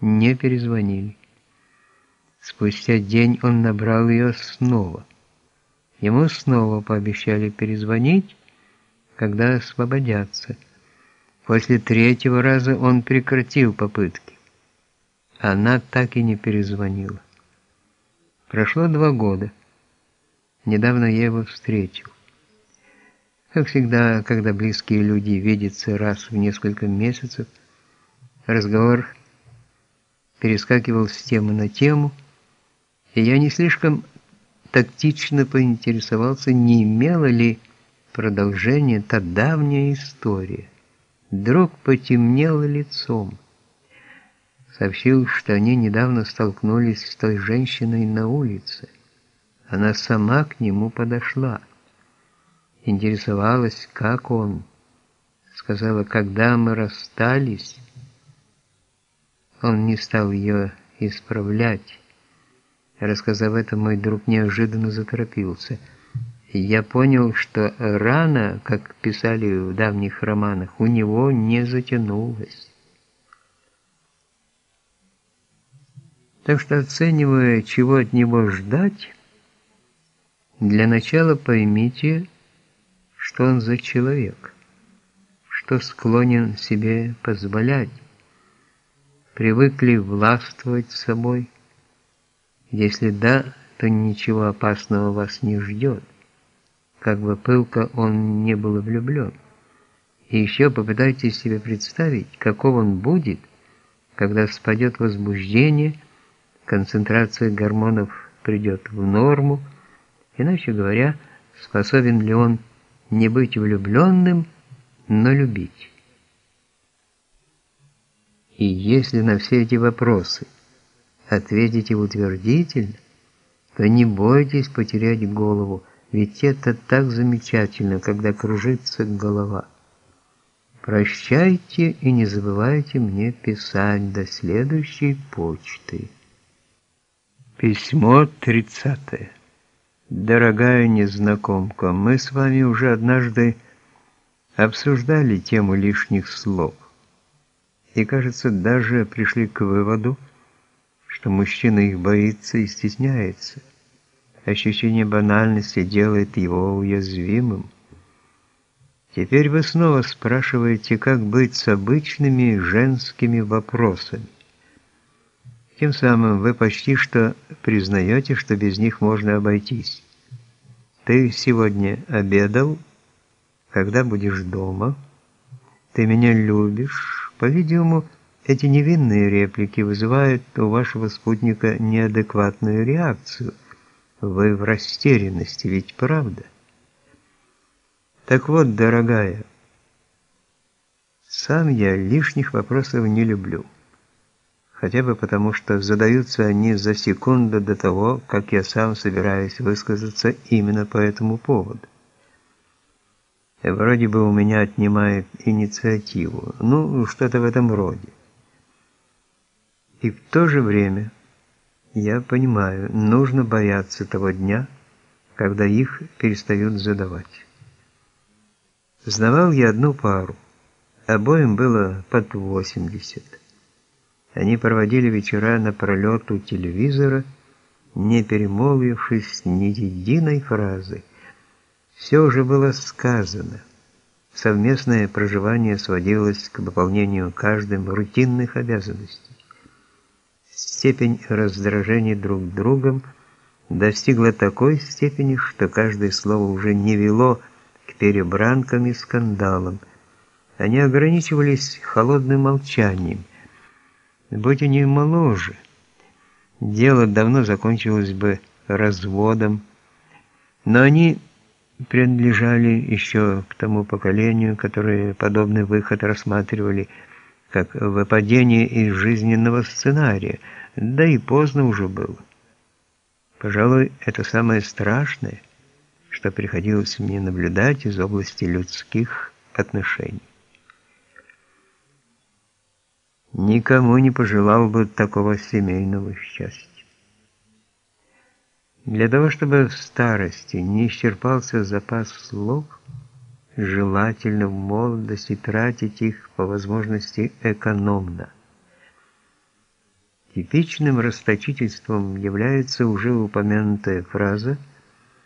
не перезвонили. Спустя день он набрал ее снова. Ему снова пообещали перезвонить, когда освободятся. После третьего раза он прекратил попытки. Она так и не перезвонила. Прошло два года. Недавно я его встретил. Как всегда, когда близкие люди видятся раз в несколько месяцев, разговор перескакивал с темы на тему, и я не слишком тактично поинтересовался, не имела ли продолжение та давняя история. Друг потемнел лицом. Сообщил, что они недавно столкнулись с той женщиной на улице. Она сама к нему подошла. Интересовалась, как он. Сказала, когда мы расстались, он не стал ее исправлять. Рассказав это, мой друг неожиданно заторопился. Я понял, что рана, как писали в давних романах, у него не затянулась. Так что, оценивая, чего от него ждать, для начала поймите, что он за человек, что склонен себе позволять, привыкли властвовать собой, если да, то ничего опасного вас не ждет. Как бы пылко он не был влюблен. И еще попытайтесь себе представить, каков он будет, когда спадет возбуждение, концентрация гормонов придет в норму, иначе говоря, способен ли он не быть влюбленным, но любить. И если на все эти вопросы – ответите утвердительно, то не бойтесь потерять голову, ведь это так замечательно, когда кружится голова. Прощайте и не забывайте мне писать до следующей почты. Письмо 30. Дорогая незнакомка, мы с вами уже однажды обсуждали тему лишних слов. И, кажется, даже пришли к выводу, что мужчина их боится и стесняется. Ощущение банальности делает его уязвимым. Теперь вы снова спрашиваете, как быть с обычными женскими вопросами. Тем самым вы почти что признаете, что без них можно обойтись. Ты сегодня обедал? Когда будешь дома? Ты меня любишь? По-видимому, эти невинные реплики вызывают у вашего спутника неадекватную реакцию. Вы в растерянности, ведь правда? Так вот, дорогая, сам я лишних вопросов не люблю. Хотя бы потому, что задаются они за секунду до того, как я сам собираюсь высказаться именно по этому поводу. Вроде бы у меня отнимает инициативу, ну, что-то в этом роде. И в то же время, я понимаю, нужно бояться того дня, когда их перестают задавать. Знавал я одну пару, обоим было под 80. Они проводили вечера напролет у телевизора, не перемолвившись ни единой фразы. Все уже было сказано. Совместное проживание сводилось к выполнению каждым рутинных обязанностей степень раздражения друг другом достигла такой степени, что каждое слово уже не вело к перебранкам и скандалам. Они ограничивались холодным молчанием. Будь они моложе, дело давно закончилось бы разводом, но они принадлежали еще к тому поколению, которое подобный выход рассматривали как выпадение из жизненного сценария, да и поздно уже было. Пожалуй, это самое страшное, что приходилось мне наблюдать из области людских отношений. Никому не пожелал бы такого семейного счастья. Для того, чтобы в старости не исчерпался запас слов, желательно в молодости тратить их по возможности экономно. Типичным расточительством является уже упомянутая фраза –